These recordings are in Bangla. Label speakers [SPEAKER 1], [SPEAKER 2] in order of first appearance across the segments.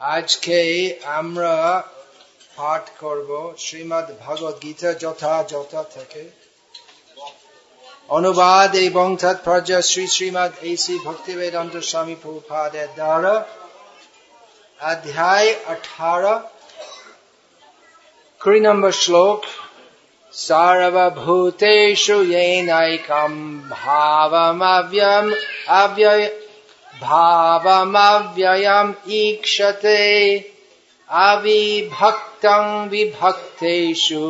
[SPEAKER 1] আজকে আমরা পাঠ করব শ্রীমদ ভগবত গীতা যথাযথ থেকে। অনুবাদ এবং তৎপর্যা শ্রী শ্রীমদ এই শ্রী ভক্তিবেদন্ত স্বামী প্রভুপাদের দ্বারা। অধ্যায় আঠারো। কুড়ি নম্বর শ্লোক। সার্বভূতেষু ভাবমব্যয় भावमव्ययम् ईक्षते अविभक्तम् विभक्तेषु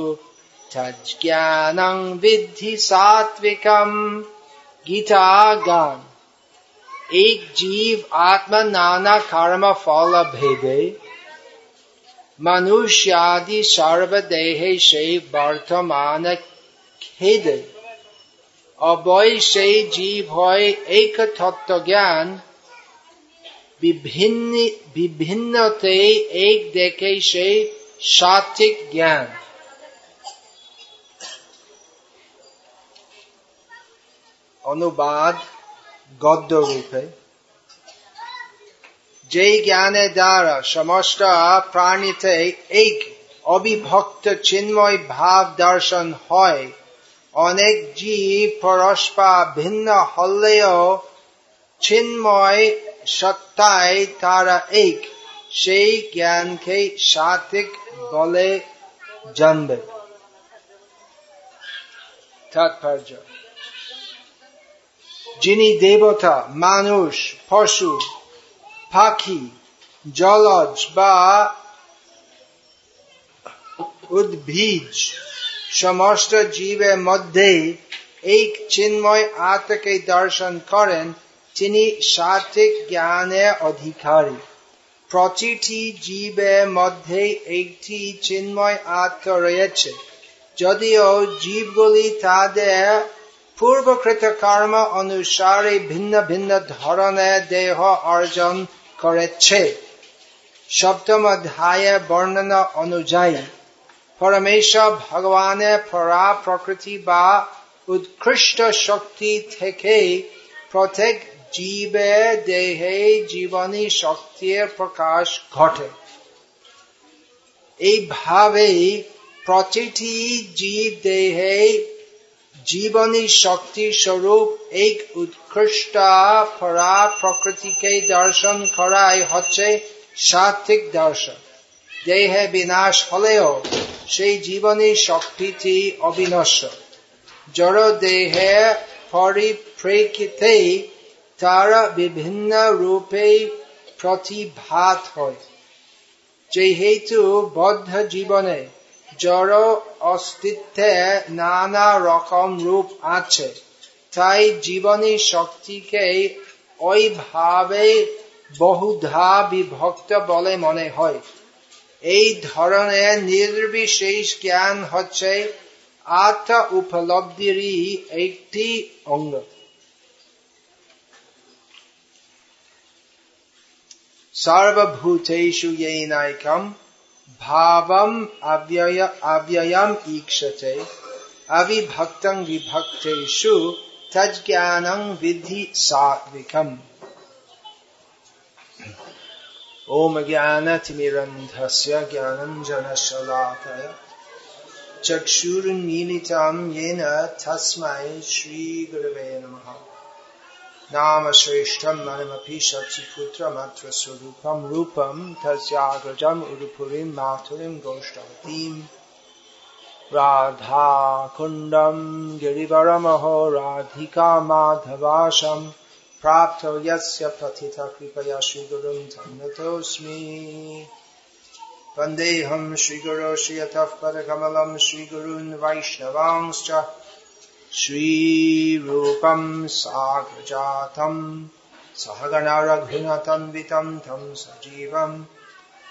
[SPEAKER 1] तज्ज्ञानम् विद्धि सात्विकम् गीता गान एक जीव आत्मा नाना कर्म फल भेदे मनुष्यादि सर्वदेह से বর্তমান খেদে অবয় সেই জীব হয় এক তত্ত্ব জ্ঞান বিভিন্ন বিভিন্নতে এক দেখে সেই সাত্বিক জ্ঞান অনুবাদ গদ্য রূপে যে জ্ঞানের দ্বারা সমস্ত প্রাণীতে এক অবিভক্ত চিন্ময় ভাব দর্শন হয় অনেক জীব পরস্পর ভিন্ন হলেও চিন্ময় সত্তায় তারা এক, সেই জ্ঞানকে সাত্বিক বলে জানবে। তাৎপর্য। যিনি দেবতা, মানুষ, পশু, পাখি, জলজ বা উদ্ভিজ সমস্ত জীবের মধ্যে এক চিন্ময় আত্মকে দর্শন করেন তিনি সাত্বিক জ্ঞানের অধিকারী। প্রতিটি জীবের মধ্যে একটি চিন্ময় আত্ম রয়েছে। যদিও জীবগুলি তাদের পূর্বকৃত কর্ম অনুসারে ভিন্ন ভিন্ন ধরনের দেহ অর্জন করেছে। সপ্তম অধ্যায় বর্ণনা অনুযায়ী, পরমেশ্বর ভগবানের পরা প্রকৃতি বা উৎকৃষ্ট শক্তি থেকে প্রত্যেক জীবে দেহে জীবনী শক্তির প্রকাশ ঘটে। এইভাবেই প্রতিটি জীব দেহে জীবনী শক্তি স্বরূপ এক উৎকৃষ্ট পরা প্রকৃতিকে দর্শন করাই হচ্ছে সাত্বিক দর্শন। দেহে বিনাশ হলেও সেই জীবনী শক্তিটি অবিনশ্বর। জড় দেহে পরিপ্রেক্ষিতে তারা বিভিন্ন রূপে প্রতিভাত হয়। যেহেতু বদ্ধ জীবনে জড় অস্তিত্বে নানা রকম রূপ আছে, তাই জীবনী শক্তিকে ওইভাবে বহুধা বিভক্ত বলে মনে হয়। এই ধরনের নির্বিশেষ জ্ঞান হচ্ছে আত্মা উপলব্ধিরই একটি অঙ্গ। सर्वभूतेषु येनैकं भावम अव्यय अव्ययम ईक्षते। अविभक्तं विभक्तेषु तज्ज्ञानं विधि सात्विकम्। ॐ ज्ञानतिमिरन्धस्य ज्ञानञ्जनशलाकय चक्षुरुन्मीलितं येन तस्मै श्रीगुरवे नमः। नाम श्रेष्ठं मनमपि शचिपुत्रमत्र स्वरूपं रूपं तस्याग्रजम् उरुपुरीं माथुरीं गोष्ठवतीम् राधाकुण्डं गिरिवरमहो राधिका माधवाशम् प्राप्तो यस्य प्रथित कृपया श्रीगुरुं धन्यतोऽस्मि वन्देऽहं श्रीगुरो श्रियतः पदकमलं श्रीगुरून् वैष्णवांश्च श्रीरूपं साग्रजातम् सहगणरघुनतन्वितं तं सजीवम्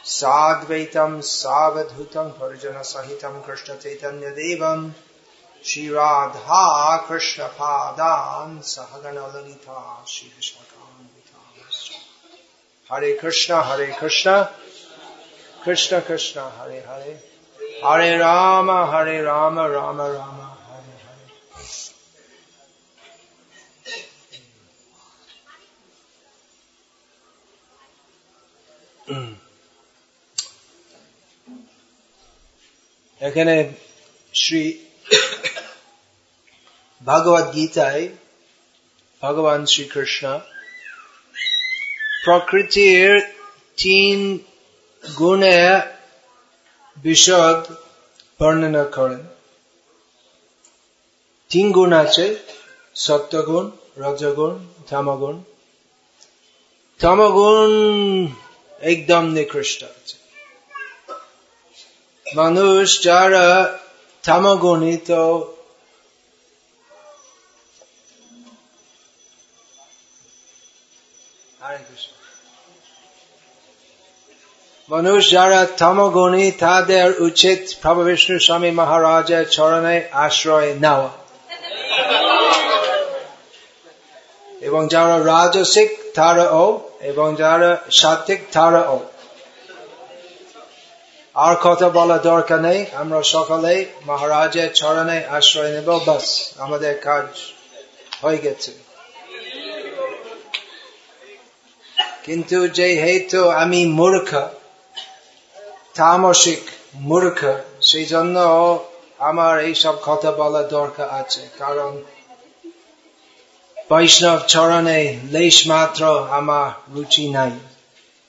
[SPEAKER 1] साद्वैतं सावधूतं हरिजनसहितं कृष्णचैतन्यदेवम् श्रीराधा कृष्णपादान् सहगणललिता श्रीविशाखान्वितांश्च हरे कृष्ण हरे कृष्ण। कृष्ण कृष्ण, हरे हरे। हरे राम हरे राम राम राम। Mm. এখানে শ্রী ভগবত গীতায় ভগবান শ্রীকৃষ্ণ প্রকৃতির তিন গুণে বিশদ বর্ণনা করেন। তিন গুণ আছে সত্যগুণ রজগুণ ধামগুণ ধামগুণ একদম নিকৃষ্ট আছে মানুষ যারা থামগুণী তো মানুষ যারা তমগুণী তাদের উচিত প্রভু বিষ্ণু স্বামী মহারাজের চরণে আশ্রয় নেওয়া এবং যারা রাজসিক তারাও এবং যারা সাত্বিক তারাও আর কথা বলা দরকার নেই, আমরা সকালে মহারাজের চরণে আশ্রয় নেব, বাস, আমাদের কাজ হয়ে গেছে। কিন্তু যে হেতু আমি মূর্খ, তামসিক মূর্খ, সেই জন্য আমার এইসব কথা বলা দরকার আছে, কারণ বৈষ্ণব চরণে লেশ মাত্র আমার রুচি নাই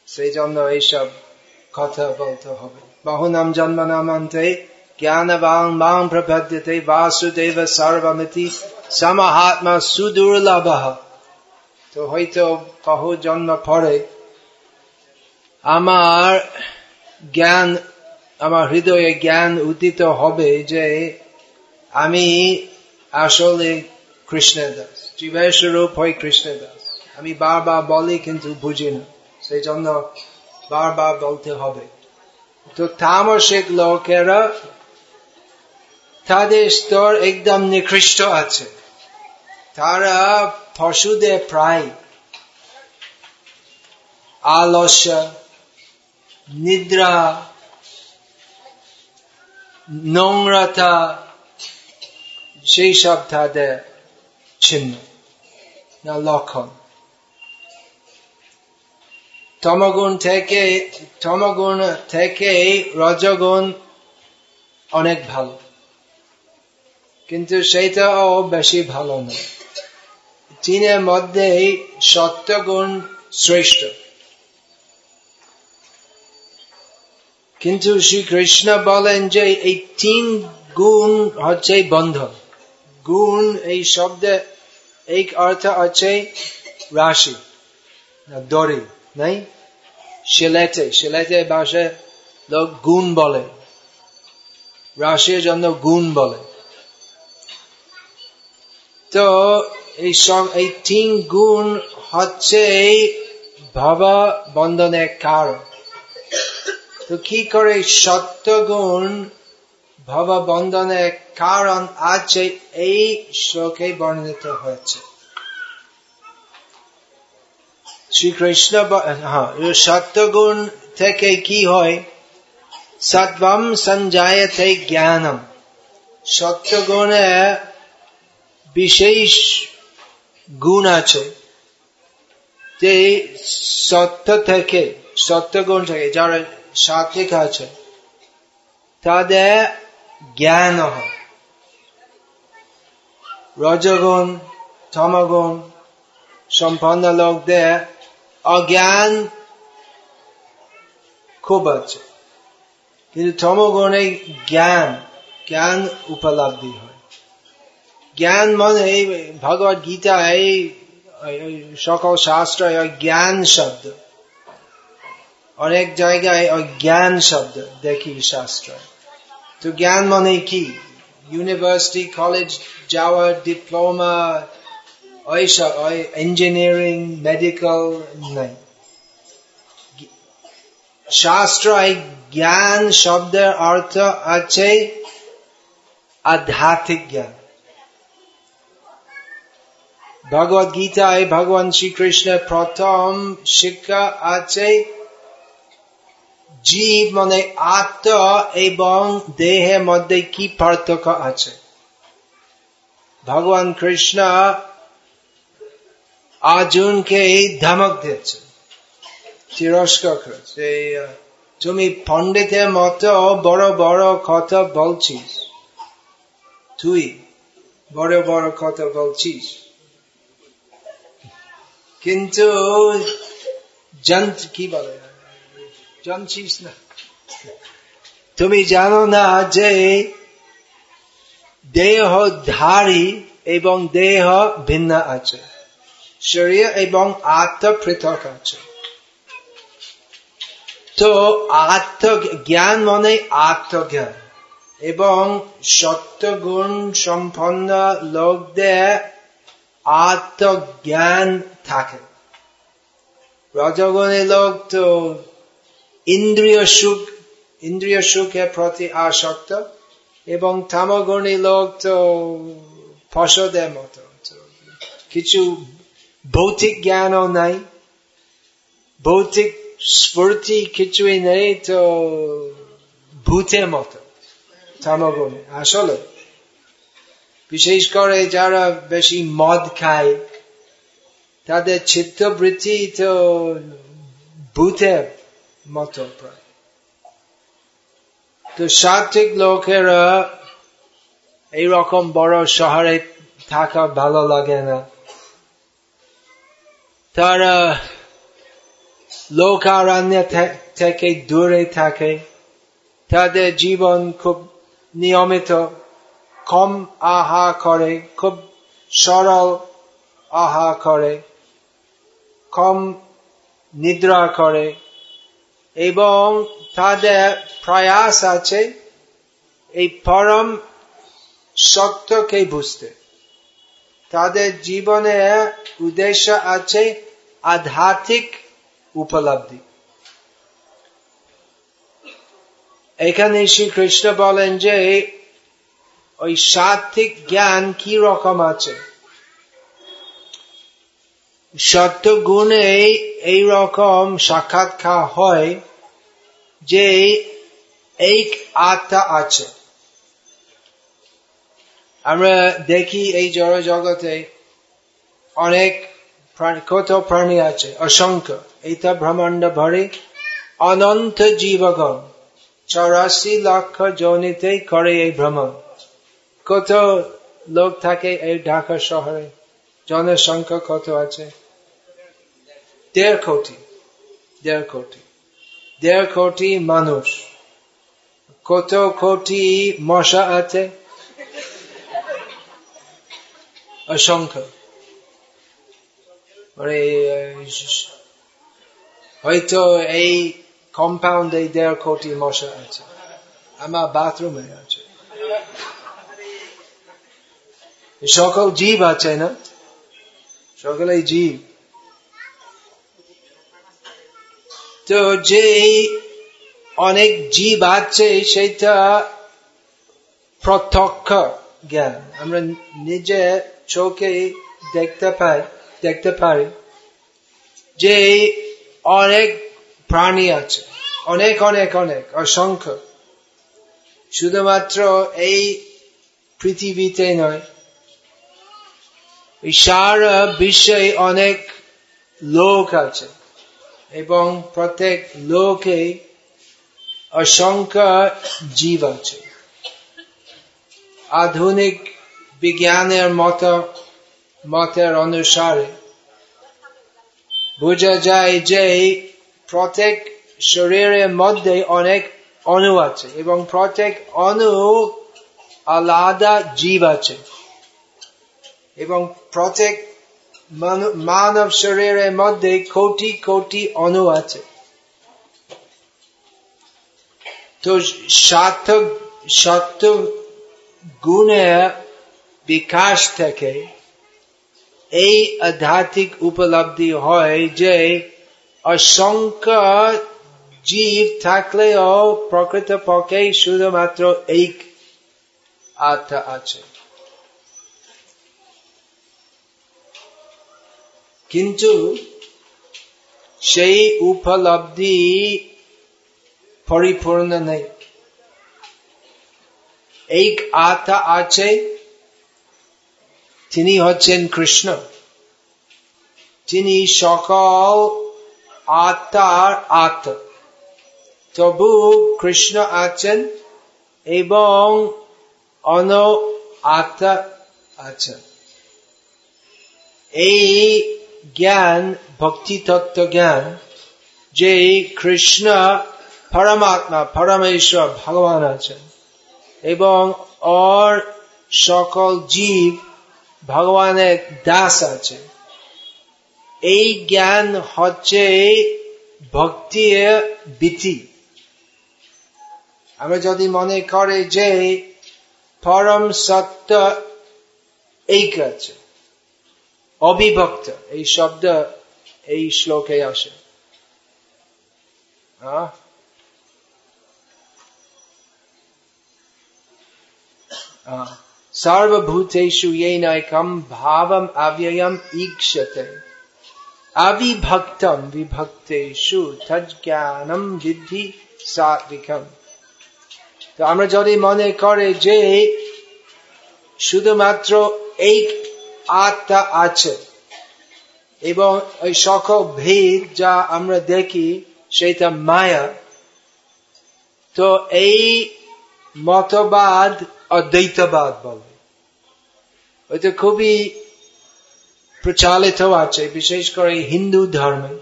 [SPEAKER 1] সেই জন্য এইসব কথা বলতে হবে বহুনাম জন্ম নামন্তে জ্ঞান বাং বাং প্রপদ্যতে বাসুদেব সর্বমিতি সমহাত্মা সুদুর্লভ তো হয়তো বহু জন্ম পরে আমার জ্ঞান আমার হৃদয়ে জ্ঞান উদিত হবে যে আমি আসলে কৃষ্ণের দাস জীবের স্বরূপ হয় কৃষ্ণের দাস আমি বারবার বলি কিন্তু বুঝি না সেই জন্য বারবার বলতে হবে তো তামসিক লোকেরা তাদের স্তর একদম নিকৃষ্ট আছে তারা পশুদের প্রায় আলস্য নিদ্রা নোংরাতা সেই সব তাদের চিহ্ন না লক্ষণ? তমগুণ থেকে তমগুণ থেকে রজগুণ অনেক ভালো। কিন্তু সেইটাও বেশি ভালো নয় তিনের মধ্যে সত্যগুণ শ্রেষ্ঠ। কিন্তু শ্রীকৃষ্ণ বলেন যে এই তিন গুণ হচ্ছে বন্ধন। গুণ এই শব্দে এক অর্থ আছে রাশি দড়ি নাই সিলেটে সিলেটে ভাষায় লোক গুণ বলে রাশির জন্য গুণ বলে তো এই সব এই তিন গুণ হচ্ছে এই ভাবা বন্ধনের কারণ তো কি করে সত্য গুণ ভব বন্ধনের কারণ আছে এই শ্লোকে বর্ণিত হয়েছে। শ্রীকৃষ্ণ হ্যাঁ সত্যগুণ থেকে কি হয়? সত্বম সঞ্জায়তে জ্ঞানম। সত্যগুণে বিশেষ গুণ আছে। যে সত্য থেকে সত্যগুণ থেকে, যারা সাত্বিক আছে, তাদের জ্ঞান রজগুণ, তমগুণ সম্পন্ন লোকদের অজ্ঞান খুব আছে। কিন্তু তমগুণে জ্ঞান জ্ঞান উপলব্ধি হয়। জ্ঞান মানে ভগবত গীতা, এই সকল শাস্ত্র জ্ঞান শব্দ। অনেক জায়গায় অজ্ঞান শব্দ দেখি শাস্ত্র। তো জ্ঞান মানে কি ইউনিভার্সিটি কলেজ যাওয়া ডিপ্লোমা ওইসব ইঞ্জিনিয়ারিং মেডিকেল নাই শাস্ত্র জ্ঞান শব্দের অর্থ আছে আধ্যাত্মিক জ্ঞান ভগবত গীতায় ভগবান শ্রীকৃষ্ণের প্রথম শিক্ষা আছে জীব মানে আত্ম এবং দেহের মধ্যে কি পার্থক্য আছে? ভগবান কৃষ্ণ অর্জুনকে ধমক দিয়েছে তিরস্কার তুমি পণ্ডিতের মতো বড় বড় কথা বলছিস। তুই বড় বড় কথা বলছিস। কিন্তু কি বলে? জানছিস না তুমি জানো না যে দেহধারী এবং দেহ ভিন্ন আছে। শরীর এবং আত্ম পৃথক আছে। তো আত্মজ্ঞান মানে আত্মজ্ঞান এবং সত্যগুণ সম্পন্ন লোকদের আত্মজ্ঞান থাকে। রজগুণী লোক তো ইন্দ্রিয় সুখ, ইন্দ্রিয় সুখের প্রতি আসক্ত এবং তামগুণী লোক তো ফসদের মতো। কিছু ভৌতিক জ্ঞানও নাই। ভৌতিক স্ফূর্তি কিছুই নেই তো ভূতের মতো তামগুণে আসলে বিশেষ করে যারা বেশি মদ খায়, তাদের চিত্তবৃত্তি তো ভূতের মতো প্রায় তো সাত্বিক লোকেরা এইরকম বড় শহরে থাকা ভালো লাগে না তারা লোকারণ্য থেকে দূরে থাকে তাদের জীবন খুব নিয়মিত কম আহা করে খুব সরল আহা করে কম নিদ্রা করে এবং তাদের প্রয়াস আছে এই পরম সত্যকে বুঝতে। তাদের জীবনে উদ্দেশ্য আছে আধ্যাত্মিক উপলব্ধি। এখানে শ্রীকৃষ্ণ বলেন যে, ওই সাত্বিক জ্ঞান কি রকম আছে? সত্য গুণে এই রকম সাক্ষাৎকার হয় যে এই আত্মা আছে। আমরা দেখি এই জড় জগতে অনেক কত প্রাণী আছে, অসংখ্য। এইটা ব্রহ্মাণ্ড ভরে অনন্ত জীবগণ, চৌরাশি লক্ষ জনিতে করে এই ভ্রমণ। কত লোক থাকে এই ঢাকা শহরে? জনসংখ্যা কত আছে? দেড় কোটি দেড় কোটি দেড় কোটি মানুষ। কত কোটি মশা আছে? হয়তো এই কম্পাউন্ডে দেড় কোটি মশা আছে। আমার বাথরুমে আছে। সকল জীব আছে না? সকলে জীব। তো যে অনেক জীব আছে সেটা প্রত্যক্ষ জ্ঞান। আমরা নিজে চোখে দেখতে পাই, দেখতে পারি যে অনেক প্রাণী আছে। অনেক অনেক অনেক, অসংখ্য। শুধুমাত্র এই পৃথিবীতে নয় সারা বিশ্বে অনেক লোক আছে এবং প্রত্যেক লোকে অসংখ্য জীব আছে। আধুনিক বিজ্ঞানের মত, মতের অনুসারে বোঝা যায় যে প্রত্যেক শরীরের মধ্যে অনেক অণু আছে এবং প্রত্যেক অণু আলাদা জীব আছে। এবং প্রত্যেক মানব শরীরের মধ্যে কোটি কোটি অণু আছে। তো সত্য সত্য গুণের বিকাশ থেকে এই আধ্যাত্মিক উপলব্ধি হয় যে অসংখ্য জীব থাকলেও প্রকৃত পক্ষে শুধুমাত্র এই আত্মা আছে। কিন্তু সেই উপলব্ধি পরিপূর্ণ নেই। এই আত্মা আছে, তিনি হচ্ছেন কৃষ্ণ। তিনি সকল আত্মার আত্মা তবু কৃষ্ণ আছেন এবং অন আত্মা আছেন এই জ্ঞান, ভক্তি তত্ত্ব জ্ঞান। যে কৃষ্ণ পরমাত্মা, পরমেশ্বর, ভগবান আছেন। এবং ওর সকল জীব ভগবানের দাস আছে। এই জ্ঞান হচ্ছে ভক্তির বিধি। আমরা যদি মনে করে যে পরম সত্য এই আছে অবিভক্ত, এই শব্দ এই শ্লোকে আসে। হ্যাঁ? হ্যাঁ। সর্বভূতেষু নৈকম ভাবম অব্যয়ম ঈক্ষতে। অবিভক্তম বিভক্তেষু তজ্ঞানম বিদ্ধি সাত্বিকম তো আমরা যদি মনে করে যে শুধুমাত্র এক আত্মা আছে। এবং ওই সকল ভেদ যা আমরা দেখি সেটা মায়া। তো এই মতবাদ অদ্বৈতবাদ বলে। ওইটা খুবই প্রচালিত আছে, বিশেষ করে হিন্দু ধর্মে।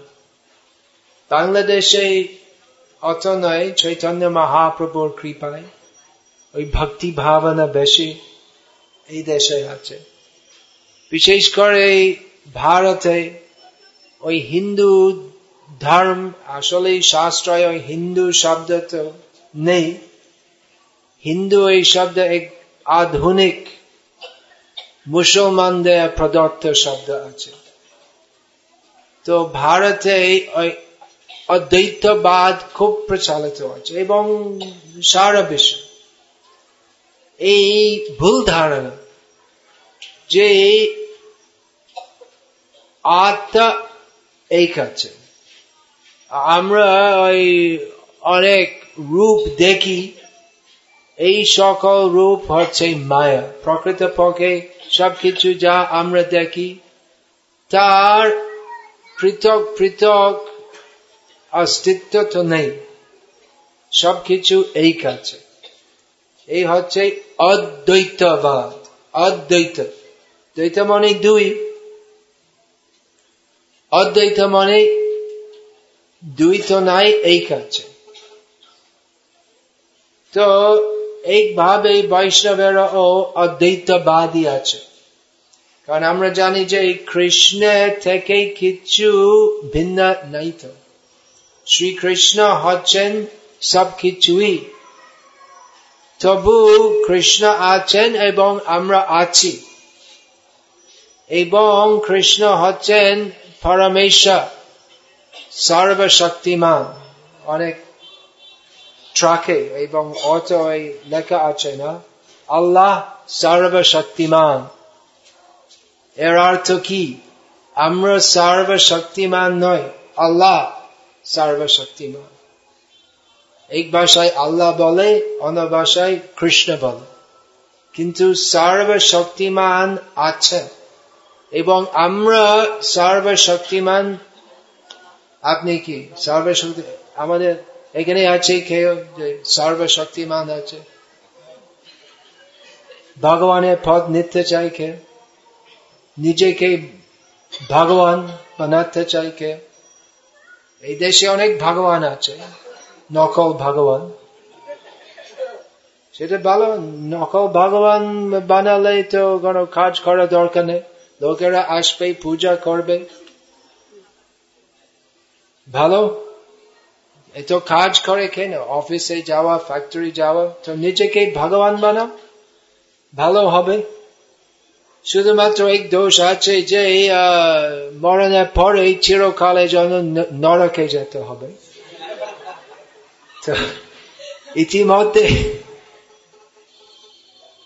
[SPEAKER 1] বাংলাদেশে অত নয়, চৈতন্য মহাপ্রভুর কৃপায়। ওই ভক্তি ভাবনা বেশি এই দেশে আছে। বিশেষ করে ভারতে ওই হিন্দু ধর্ম, আসলে শাস্ত্রয় ওই হিন্দু শব্দ তো নেই। হিন্দু এই শব্দ এক আধুনিক মুসলমানদের প্রদত্ত শব্দ আছে। তো ভারতে ওই অদ্বৈতবাদ খুব প্রচলিত আছে এবং সারা বিশ্ব। এই ভুল ধারণা যে আত্মা এই আছে আমরা ওই অনেক রূপ দেখি, এই সকল রূপ হচ্ছে মায়া। প্রকৃত পক্ষে সবকিছু যা আমরা দেখি, তার পৃথক পৃথক অস্তিত্ব তো নেই, সবকিছু এই কাছে এই হচ্ছে অদ্বৈতবাদ, অদ্বৈত। দ্বৈত মানে দুই। অদ্বৈত মানে দুই তো নাই এই কাছে তো এইভাবে বৈষ্ণবের ও অদ্বৈতবাদী আছে। কারণ আমরা জানি যে কৃষ্ণ থেকে কিছু ভিন্ন নাই তো। শ্রীকৃষ্ণ হচ্ছেন সব কিছুই। তবু কৃষ্ণ আছেন এবং আমরা আছি। এবং কৃষ্ণ হচ্ছেন পরমেশ্বর, সর্বশক্তিমান। অনেক ট্রাকে এবং অটো লেখা আছে না? আল্লাহ সর্বশক্তিমান। এর অর্থ কি? আমরা সর্বশক্তিমান নয় আল্লাহ সর্বশক্তিমান। এক ভাষায় আল্লাহ বলে, অন্য ভাষায় কৃষ্ণ বলে। কিন্তু সর্বশক্তিমান আছে। এবং আমরা সর্বশক্তিমান। আপনি কি সর্বশক্তি আমাদের এখানে আছে কেউ যে সর্বশক্তিমান আছে? ভগবানের পদ নিতে চাই কে নিজেকে ভগবান বানাতে চাই কে এই দেশে অনেক ভগবান আছে, নকল ভগবান। সেটা ভালো, নকল ভগবান বানালে তো কোনো কাজ করা দরকার নেই। লোকেরা আসবে, পূজা করবে। ভালো? এত কাজ করে কেন? অফিসে যাওয়া ফ্যাক্টরি যাওয়া, তো নিজেকে ভগবান বানাও। ভালো হবে। শুধুমাত্র এক দোষ আছে যে মরণের পরে চিরকালে যেন নরকে যেতে হবে। তো, ইতিমধ্যে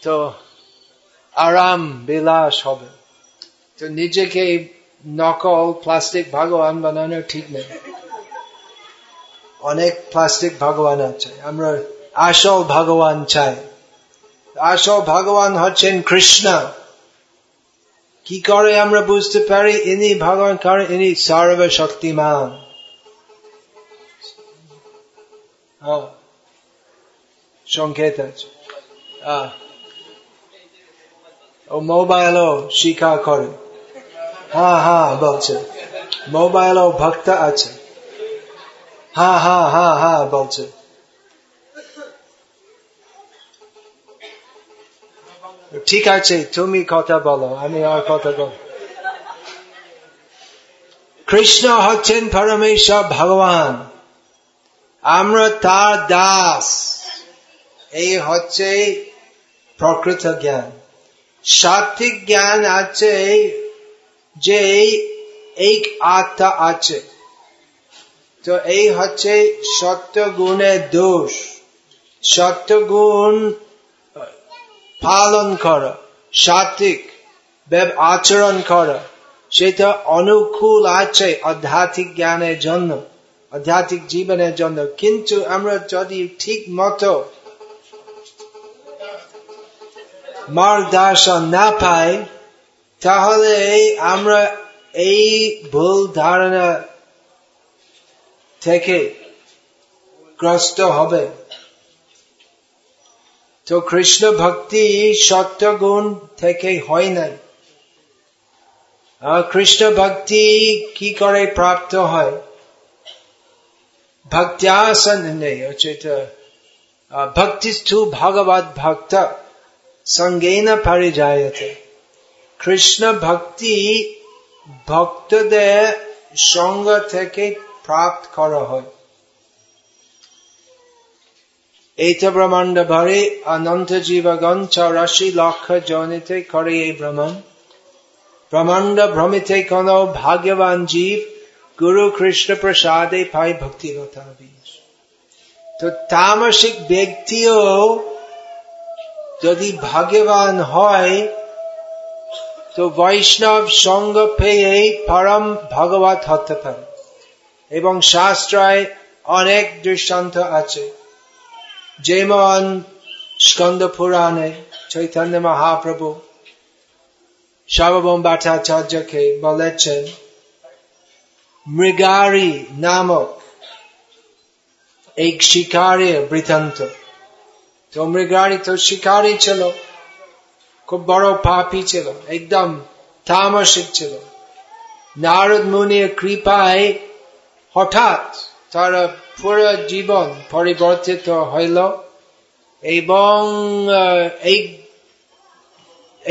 [SPEAKER 1] তো আরাম বিলাস হবে। তো নিজেকে নকল প্লাস্টিক ভগবান বানানো ঠিক নেই। অনেক প্লাস্টিক ভগবান আছে, আমরা আসল ভগবান চাই। আসল ভগবান হচ্ছেন কৃষ্ণ। কি করে আমরা বুঝতে পারি? ইনি ভগবান, কারণ ইনি সর্বশক্তিমান। সংকেত আছে। ও মোবাইলও শিক্ষা করে। হ্যাঁ হ্যাঁ বলছে। মোবাইলও ভক্ত আছে। হ্যাঁ হ্যাঁ হ্যাঁ হ্যাঁ বলছে। ঠিক আছে, তুমি কথা বলো, আমি আর কথা বল কৃষ্ণ হচ্ছেন পরমেশ্বর ভগবান। আমরা তার দাস। এই হচ্ছে প্রকৃত জ্ঞান। সাত্বিক জ্ঞান আছে যে এই আত্মা আছে। তো এই হচ্ছে সত্য গুণের দোষ। সত্য গুণ পালন করা সাত্বিক আচরণ করা, সেটা অনুকূল আছে আধ্যাত্মিক জ্ঞানের জন্য, আধ্যাত্মিক জীবনের জন্য। কিন্তু আমরা যদি ঠিক মতো মার্গদর্শন না পাই তাহলে আমরা এই ভুল ধারণা থেকে গ্রস্ত হবে। তো কৃষ্ণ ভক্তি সত্য গুণ থেকে হয় নাই কৃষ্ণ ভক্তি কি করে প্রাপ্ত হয়? ভক্ত্যাসন নেই ভক্তিস্থু ভগবত ভক্ত সঙ্গেন পরিযায়তে। কৃষ্ণ ভক্তি ভক্তদের সঙ্গ থেকে প্রাপ্ত করা হয়। এইটা ব্রহ্মাণ্ড ভরে অনন্ত জীবগণ চৌরাশি লক্ষ জনিতে করে এই ভ্রমণ। ব্রহ্মাণ্ড ভ্রমিতে কোন ভাগ্যবান জীব গুরু কৃষ্ণ প্রসাদে পাই ভক্তিরতা বীজ তো তামসিক ব্যক্তিও যদি ভাগ্যবান হয় তো বৈষ্ণব সঙ্গ পেয়ে পরম ভগবত হতে পারে এবং শাস্ত্রায় অনেক দৃষ্টান্ত আছে যেমন স্কন্দ পুরাণে চৈতন্য মহাপ্রভু সার্বভৌম ভট্টাচার্যকে বলেছেন মৃগারি নামক এক শিকারের বৃত্তান্ত তো মৃগারি তো শিকারই ছিল খুব বড় পাপি ছিল, একদম তামসিক ছিল। নারদ মুনির কৃপায় হঠাৎ তার পুরো জীবন পরিবর্তিত হইল এবং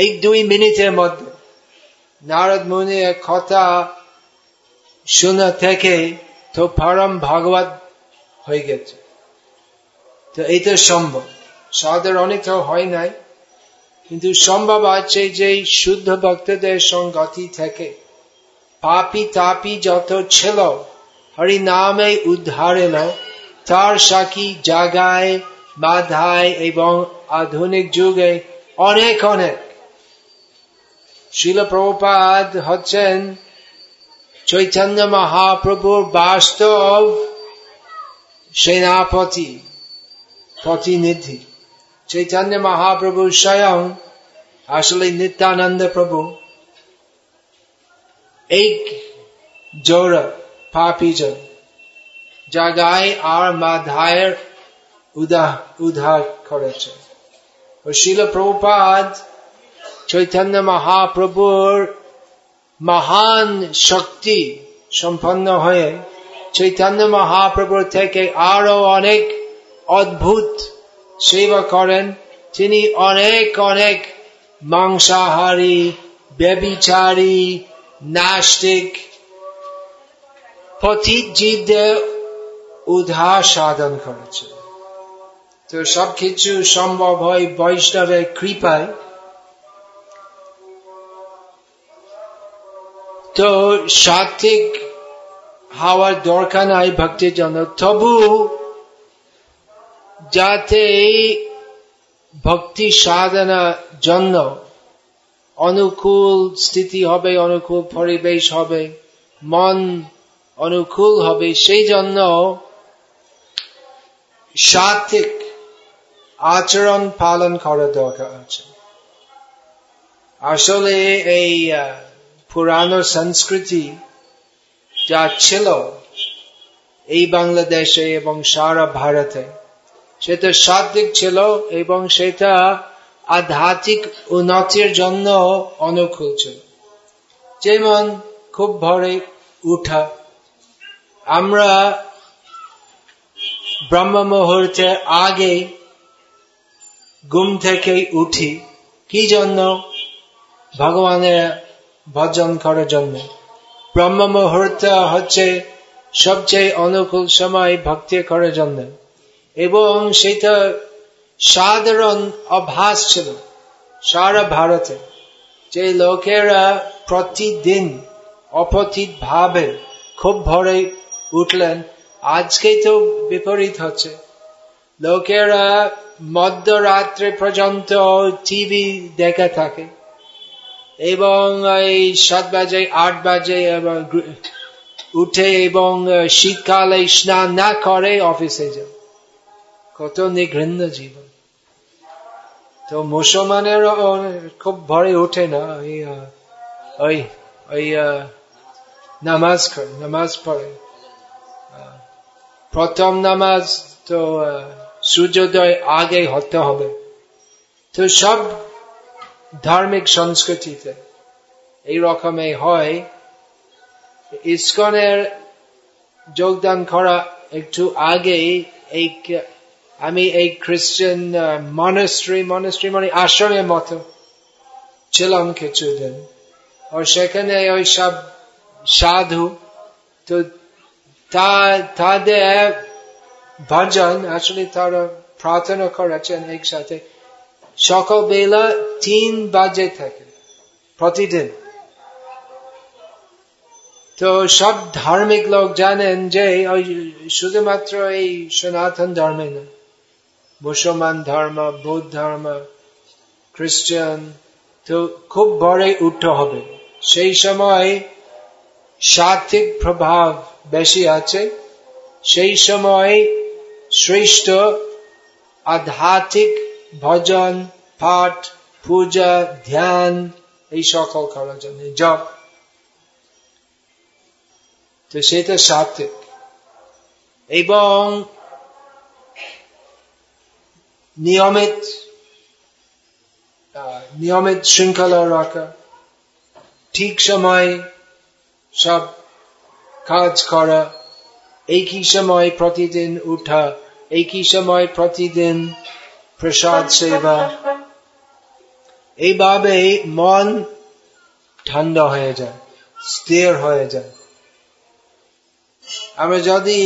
[SPEAKER 1] এই দুই মিনিটের মধ্যে নারদ মুনির কথা শোনা থেকে তো পরম ভাগবত হয়ে গেছে। তো এইটা সম্ভব। সাদের অনেক হয় নাই। কিন্তু সম্ভব আছে যে শুদ্ধ ভক্তদের সঙ্গতি থেকে। পাপি তাপি যত ছিল, হরি নামে উদ্ধার এলো। তার সাক্ষী জাগায়, বাধায় এবং আধুনিক যুগে অনেক অনেক। শিল প্রপাত হচ্ছেন চৈতন্য মহাপ্রভুর বাস্তব সেনাপতি, প্রতিনিধি। চৈতন্য মহাপ্রভু স্বয়ং আসলে নিত্যানন্দ প্রভু এক জোড়া পাপিজন জাগায় আর মাধায়ের উদ্ধার করেছে ও শিল প্রভুপাদ চৈতন্য মহাপ্রভুর মহান শক্তি সম্পন্ন হয়ে চৈতন্য মহাপ্রভুর থেকে আরও অনেক অদ্ভুত সেবা করেন। তিনি অনেক অনেক মাংসাহারী ব্যবিচারী নাস্তিক পথিকজীবদের উদ্ধার সাধন করেছে। তো সবকিছু সম্ভব হয় বৈষ্ণবের কৃপায়। তো সাত্বিক হওয়ার দরকার নাই ভক্তির জন্য তবু যাতে এই ভক্তি সাধনা জন্য অনুকূল স্থিতি হবে, অনুকূল পরিবেশ হবে। মন অনুকূল হবে, সেই জন্য সাত্বিক আচরণ পালন করা দরকার আছে। আসলে এই পুরানো সংস্কৃতি যা ছিল এই বাংলাদেশে এবং সারা ভারতে সেটা সাত্বিক ছিল এবং সেটা আধ্যাত্মিক উন্নতির জন্য অনুকূল ছিল। যেমন খুব ভরে উঠা। আমরা ব্রহ্ম মুহূর্তে আগে ঘুম থেকে উঠি। কি জন্য? ভগবানের ভজন করার জন্য। ব্রহ্ম মুহূর্ত হচ্ছে সবচেয়ে অনুকূল সময় ভক্তি করার জন্য। এবং সেটা সাধারণ অভ্যাস ছিল সারা ভারতে। যে লোকেরা প্রতিদিন অপথিত ভাবে খুব ভরে উঠলেন, আজকে তো বিপরীত হচ্ছে। লোকেরা মধ্যরাত্রে পর্যন্ত টিভি দেখা থাকে এবং এই সাত বাজে, আট বাজে উঠে এবং শীতকালে স্নান না করে অফিসে যায়। কত নিঘৃণ্য জীবন। তো মুসলমানের খুব ভরে ওঠে না, ওই ওই ওই নামাজ নামাজ পড়ে। প্রথম নামাজ তো সূর্যোদয় আগে হতে হবে। তো সব ধার্মিক সংস্কৃতিতে এই রকমে হয়। ইস্কনের যোগদান করা একটু আগে এই আমি এই খ্রিস্টান মনস্ট্রি মনস্ট্রি মানে আশ্রমের মতো ছিলাম কিছুদিন। আর সেখানে ওই সব সাধু, তো তাদের ভজন আসলে তারা প্রার্থনা করেছেন একসাথে। সকাল বেলা তিন বাজে থাকে প্রতিদিন। তো সব ধার্মিক লোক জানেন যে ওই শুধুমাত্র এই সনাতন ধর্মে না। মুসলমান ধর্ম, বৌদ্ধ ধর্ম, খ্রিস্টান, তো খুব বড় উঠতে হবে। সেই সময় সাত্বিক প্রভাব বেশি আছে। সেই সময় শ্রেষ্ঠ আধ্যাত্মিক ভজন, পাঠ, পূজা, ধ্যান, এই সকল করার জন্য। জপ। তো সেটা সাত্বিক এবং নিয়মিত নিয়মিত শৃঙ্খলা রাখা ঠিক সময় সব কাজ করা একই সময় প্রতিদিন উঠা একই সময় প্রতিদিন প্রসাদ সেবা এইভাবে মন ঠান্ডা হয়ে যায় স্থির হয়ে যায় আমরা যদি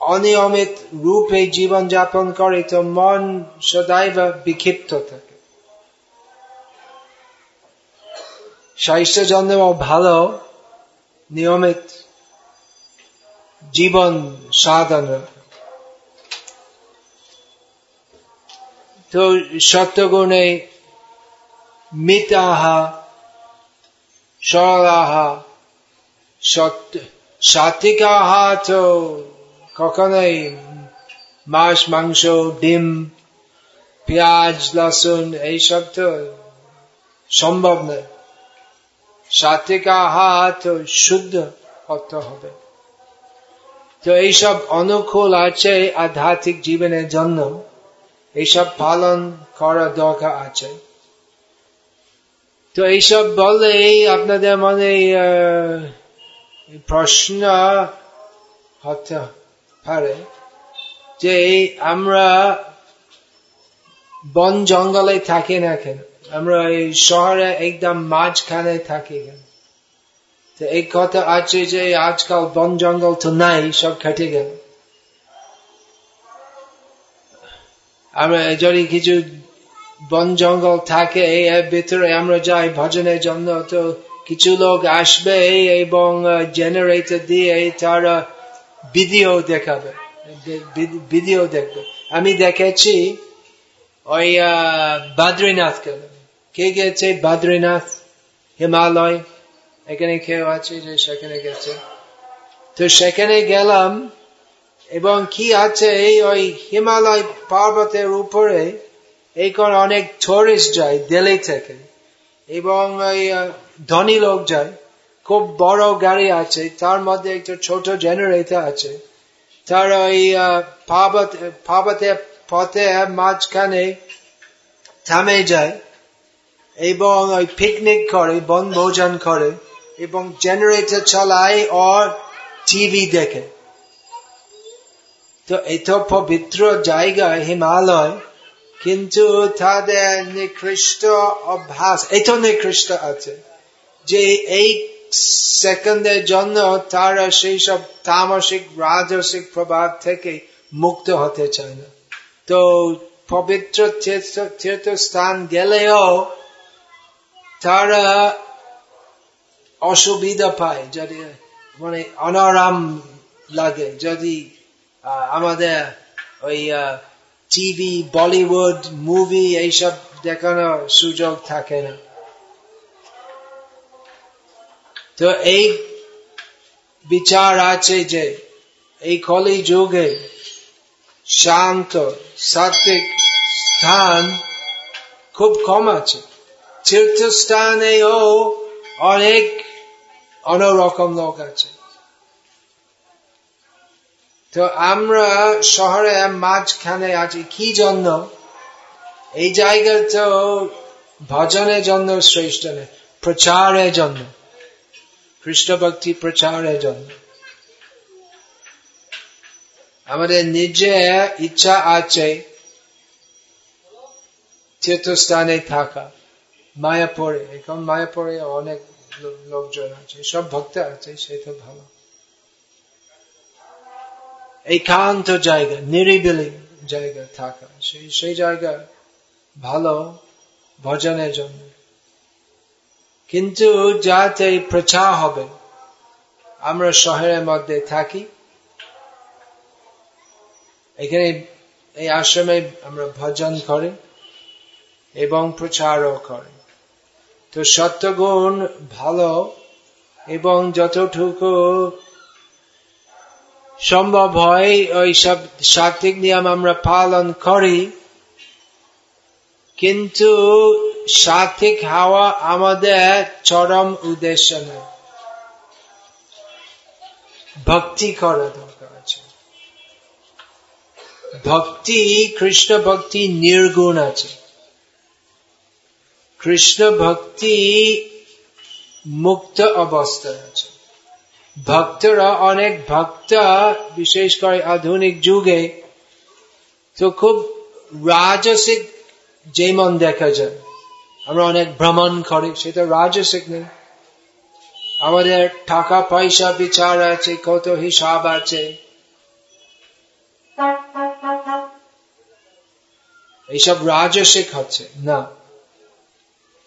[SPEAKER 1] অনিয়মিত রূপে জীবন যাপন করে তো মন সদাইব বিক্ষিপ্ত থাকে। স্বাস্থ্য জন্য ভালো, নিয়মিত জীবন সাধন। তো সত্যগুণে মিতাহা, সরলাহা, সত্য সাত্বিকাহা তো কখনোই মাছ মাংস ডিম পেঁয়াজ লসুন এইসব তো সম্ভব নয়। সাত্বিক আহার তো শুদ্ধ করতে হবে। তো এইসব অনুকূল আছে আধ্যাত্মিক জীবনের জন্য। এইসব পালন করা দরকার আছে। তো এইসব বললে আপনাদের মনে প্রশ্ন হতে পারে যে আমরা বন জঙ্গলে থাকি না কেন? আমরা এই শহরে একদম মাঝখানে থাকি কেন? তো এই কথা আছে যে আজকাল বন জঙ্গল তো নাই, সব কেটে গেল। আমরা যদি কিছু বন জঙ্গল থাকে এর ভিতরে আমরা যাই ভজনের জন্য, তো কিছু লোক আসবে, এবং জেনারেটর দিয়ে তারা ভিডিও দেখাবে। ভিডিও দেখবে। আমি দেখেছি ওই বাদ্রীনাথ গেল কে গেছে? বাদ্রীনাথ হিমালয়। এখানে কেউ আছে যে সেখানে গেছে। তো সেখানে গেলাম এবং কি আছে? এই ওই হিমালয় পার্বতের উপরে এই কোন অনেক টুরিস্ট যায়, দিল্লি থেকে। এবং ওই ধনী লোক যায়। খুব বড় গাড়ি আছে, তার মধ্যে একটা ছোট জেনারেটর আছে। তার ওই পাবতে পথে মাঝখানে থামে যায় এবং ওই পিকনিক করে বন ভোজন করে এবং জেনারেটর চালায় আর টিভি দেখে। তো এত পবিত্র জায়গা, হিমালয়, কিন্তু তাদের নিকৃষ্ট অভ্যাস এত নিকৃষ্ট আছে যে এই সেকেন্ডের জন্য তারা সেই সব তামসিক, রাজসিক প্রভাব থেকে মুক্ত হতে চায় না। তো পবিত্র স্থান গেলেও তারা অসুবিধা পায়, যদি মানে অনারাম লাগে, যদি আমাদের ওই টিভি, বলিউড, মুভি, এইসব দেখানোর সুযোগ থাকে না। তো এই বিচার আছে যে এই কলি যুগে শান্ত সাত্বিক স্থান খুব কম আছে তীর্থস্থানেও অনেক অন্যরকম লোক আছে তো আমরা শহরে মাঝখানে আছি কি জন্য এই জায়গা তো ভজনের জন্য শ্রেষ্ঠ নেই প্রচারের জন্য খ্রিস্ট ভক্তি প্রচারের জন্য। আমাদের নিজে ইচ্ছা আছে তীর্থস্থানে থাকা। মায়াপুরে, এখন মায়াপুরে অনেক লোকজন আছে, সব ভক্ত আছে সেটা ভালো। একান্ত জায়গা, নিরিবিলি জায়গা থাকা। সেই সেই জায়গা ভালো ভজনের জন্য। কিন্তু যাতে প্রচার হবে, আমরা শহরের মধ্যে থাকি। এখানে এই আশ্রমে আমরা ভজন করি এবং প্রচারও করি। তো সত্যগুণ ভালো এবং যতটুকু সম্ভব হয়, ওই সব সাত্বিক নিয়ম আমরা পালন করি। কিন্তু সাত্বিক হাওয়া আমাদের চরম উদ্দেশ্য নয় ভক্তি করা দরকার আছে। ভক্তি, কৃষ্ণ ভক্তি নির্গুণ আছে। কৃষ্ণ ভক্তি মুক্ত অবস্থায় আছে। ভক্তরা অনেক ভক্ত, বিশেষ করে আধুনিক যুগে, তো খুব রাজসিক যেমন দেখা যায়। আমরা অনেক ভ্রমণ করি সেটা রাজসিক নেই। আমাদের টাকা পয়সা বিচার আছে, কত হিসাব আছে। এইসব রাজসিক হচ্ছে, না।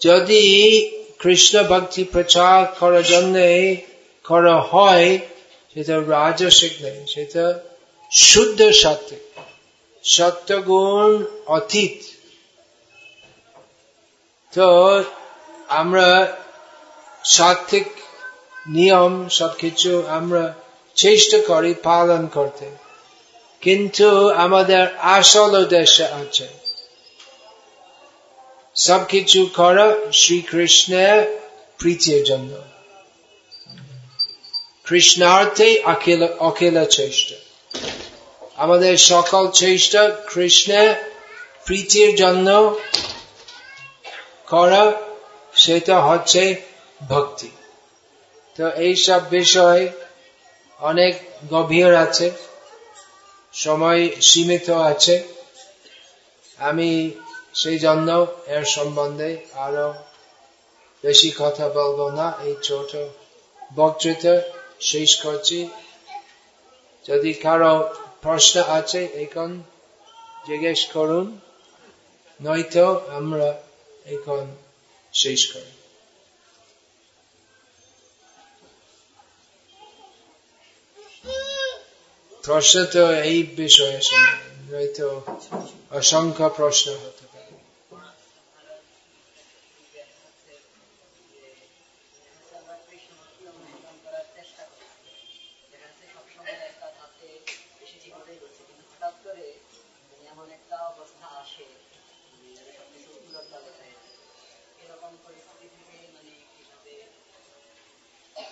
[SPEAKER 1] যদি কৃষ্ণ ভক্তি প্রচার করার জন্য করা হয় সেটা রাজসিক নেই সেটা শুদ্ধ সত্য। সত্যগুণ অতীত। তো আমরা সাত্বিক নিয়ম সবকিছু আমরা চেষ্টা করি পালন করতে। কিন্তু আমাদের আসল উদ্দেশ্য আছে। সবকিছু করা শ্রীকৃষ্ণের প্রীতির জন্য। কৃষ্ণার্থে অখিল অখিল চেষ্টা। আমাদের সকল চেষ্টা কৃষ্ণের প্রীতির জন্য করা, সেটা হচ্ছে ভক্তি। তো এইসব বিষয় অনেক গভীর আছে, সময় সীমিত আছে। আমি সেই জন্য এর সম্বন্ধে আরও বেশি কথা বলব না। এই ছোট বক্তৃতা শেষ করছি। যদি কারও প্রশ্ন আছে, এখন জিজ্ঞেস করুন। নয়তো আমরা এখন শেষ করি প্রশ্ন তো এই বিষয়ে নয়তো অসংখ্য প্রশ্ন হতে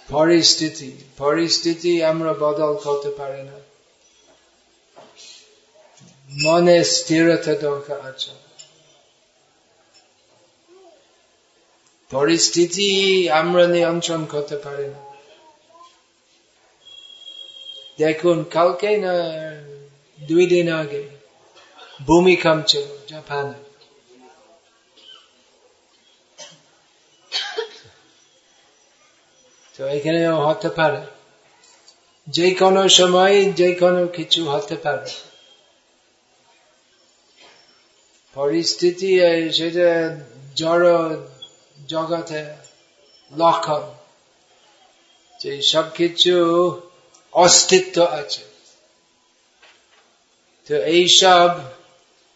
[SPEAKER 1] পরিস্থিতি পরিস্থিতি আমরা বদল করতে পারি না। মনে স্থিরতা দরকার আছে। পরিস্থিতি আমরা নিয়ন্ত্রণ করতে পারি না। দেখুন, কালকে না দুই দিন আগে ভূমিকম্প ছিল জাপানে। তো এখানে হতে পারে। যে কোনো সময় যে কোনো কিছু হতে পারে। পরিস্থিতি সেটা জড় জগতে লক্ষণ যে সব কিছু অস্তিত্ব আছে। তো এইসব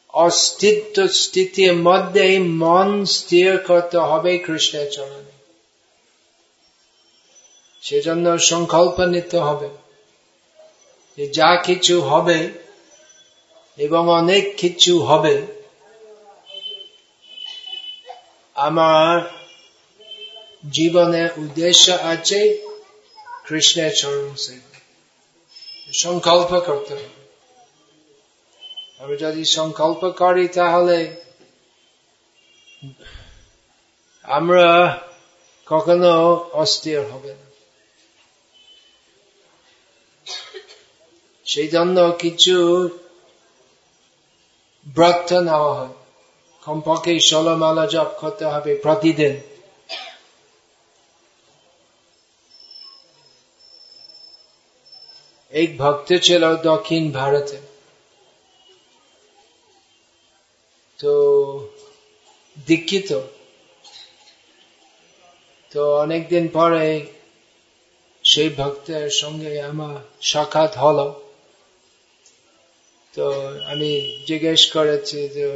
[SPEAKER 1] অস্তিত্ব স্থিতির মধ্যে মন স্থির করতে হবে কৃষ্ণের চরণে। সেজন্য সংকল্প নিতে হবে যে কিছু হবে এবং অনেক কিছু হবে, আমার জীবনের উদ্দেশ্য আছে কৃষ্ণের চরণ সেবা। সংকল্প করতে হবে। আমি যদি সংকল্প করি তাহলে আমরা কখনো অস্থির হবে না। সেই জন্য কিছু ব্রত নেওয়া হয় কমপক্ষে ষোলমালা জপ করতে হবে প্রতিদিন এক ভক্ত ছিল দক্ষিণ ভারতে তো দীক্ষিত তো অনেকদিন পরে সেই ভক্তের সঙ্গে আমার সাক্ষাৎ হলো তো আমি জিজ্ঞেস করেছি যে,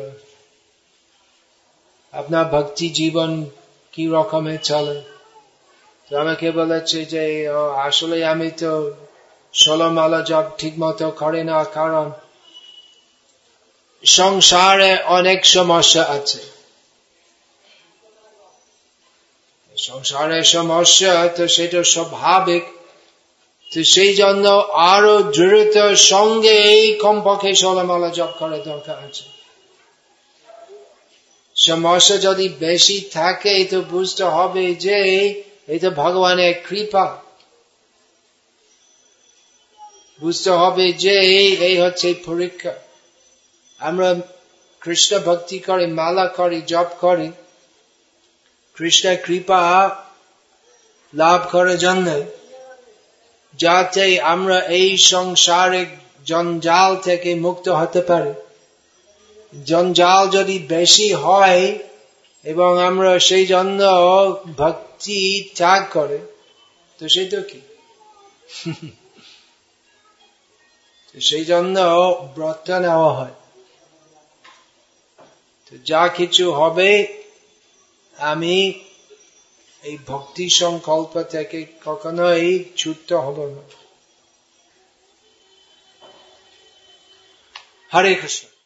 [SPEAKER 1] আপনার ভক্তি জীবন কি রকমের চলে? তো আমাকে বলেছে যে আসলে আমি তো ষোলো মালা জব ঠিক মতো করে না, কারণ সংসারে অনেক সমস্যা আছে। সংসারের সমস্যা তো সেটা স্বাভাবিক তো সেই জন্য আরও দৃঢ়তার সঙ্গে এই কমপক্ষে ষোলমালা জপ করা দরকার আছে। সমস্যা যদি বেশি থাকে তো বুঝতে হবে যে এটা ভগবানের কৃপা। বুঝতে হবে যে এই হচ্ছে পরীক্ষা। আমরা কৃষ্ণ ভক্তি করে মালা করি, জপ করি। কৃষ্ণের কৃপা লাভ করার জন্য যাতে আমরা এই সংসারিক জঞ্জাল থেকে মুক্ত হতে পারি। জঞ্জাল যদি বেশি হয় এবং আমরা সেই জন্য ভক্তি ত্যাগ করে, তো সেই তো কি? সেই জন্য ব্রত নেওয়া হয়। তো যা কিছু হবে, আমি এই ভক্তি সংকল্প থেকে কখনোই ছুটতে হব না। হরে কৃষ্ণ।